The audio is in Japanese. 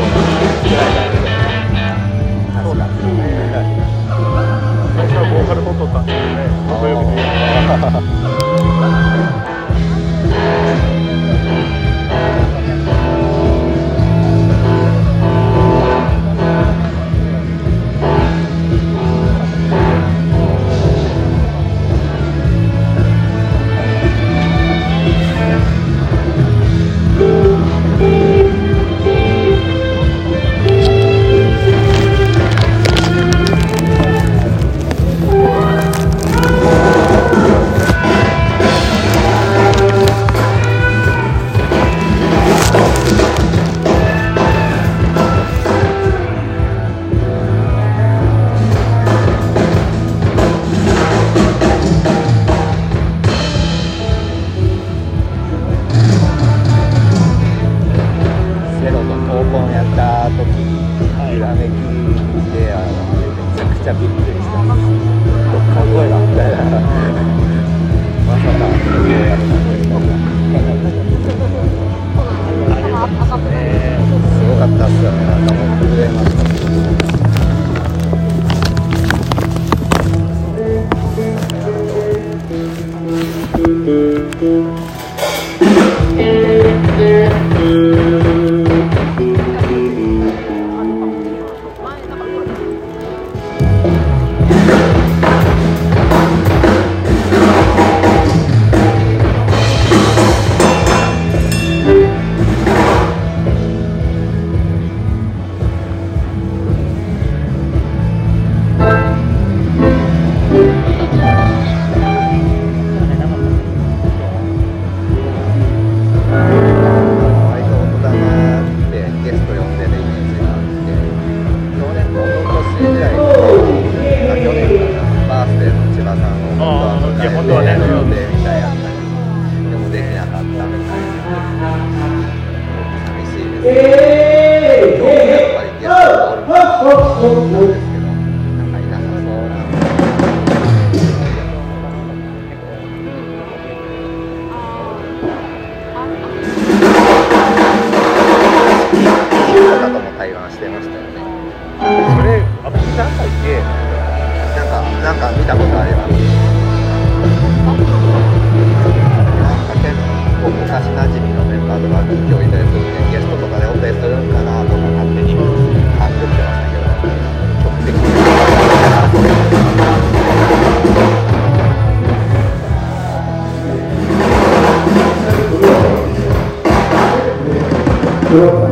하고 か去年バースデーの千葉さんを本当は本当はね予定みたいやったけどでもできなかったみたいな寂しいです、ね、えー、やっぱりがる Europe